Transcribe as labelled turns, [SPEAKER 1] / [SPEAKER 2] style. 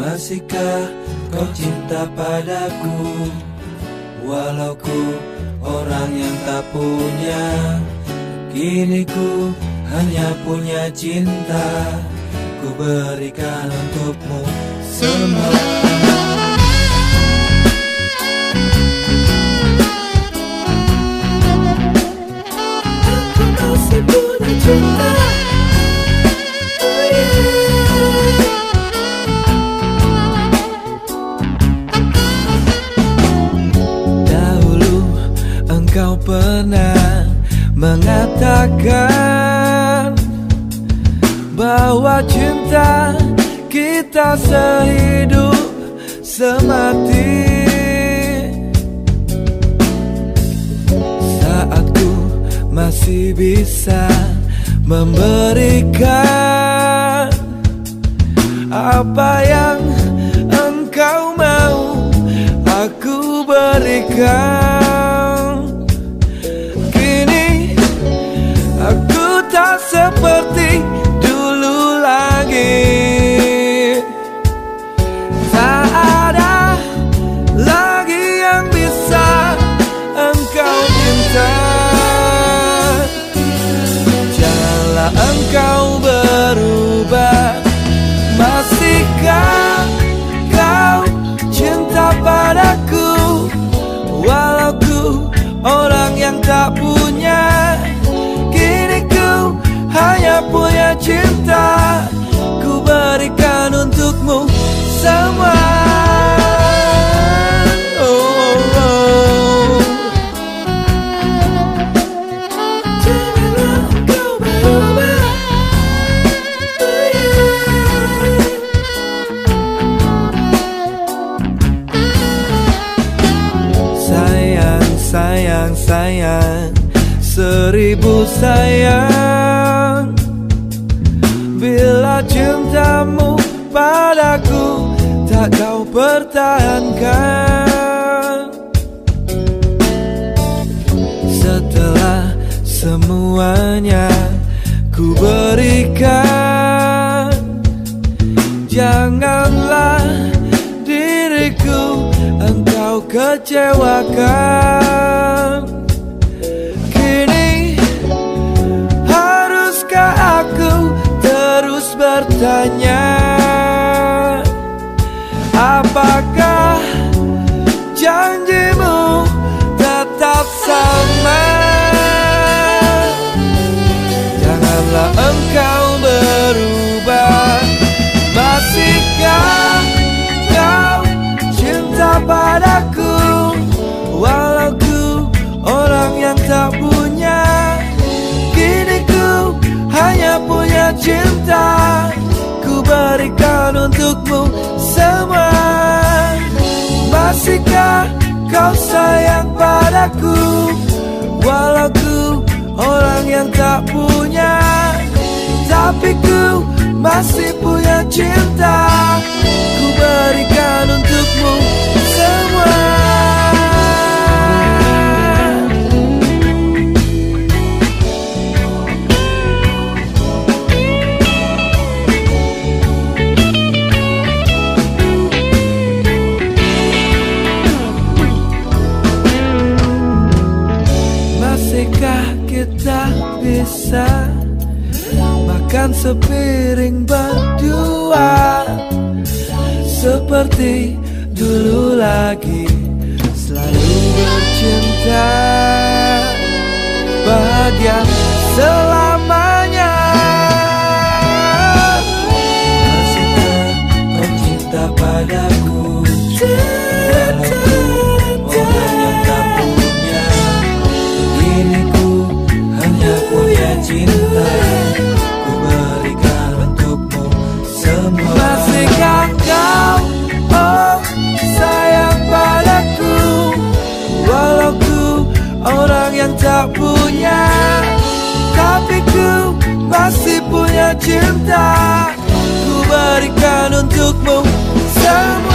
[SPEAKER 1] Masihkah kau cinta padaku? Walau ku orang yang tak punya Kini ku hanya punya cinta. Ku berikan untukmu semua pernah mengatakan Bahwa cinta kita sehidup semati. Saat ku masih bisa memberikan Apa yang engkau mau aku berikan sayang, Seribu sayang. Bila cintamu padaku Tak kau pertahankan. Setelah semuanya ku berikan Janganlah diriku engkau kecewakan bertanya Apakah janjimu tetap sama? Janganlah engkau berubah. Masihkah kau cinta padaku? Walau ku orang yang tak punya Kini ku hanya punya cinta berikan untukmu semua. Masihkah kau sayang padaku? Walau ku orang yang tak punya Tapi ku masih punya cinta bisa Makan sepiring berdua. Seperti dulu lagi. Selalu bercinta Bahagia. selamanya yang tak punya. Tapi ku masih punya cinta. Ku berikan untukmu semua